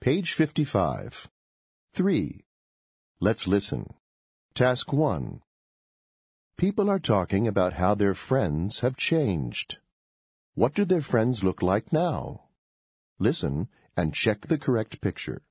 Page 55. 3. Let's listen. Task 1. People are talking about how their friends have changed. What do their friends look like now? Listen and check the correct picture.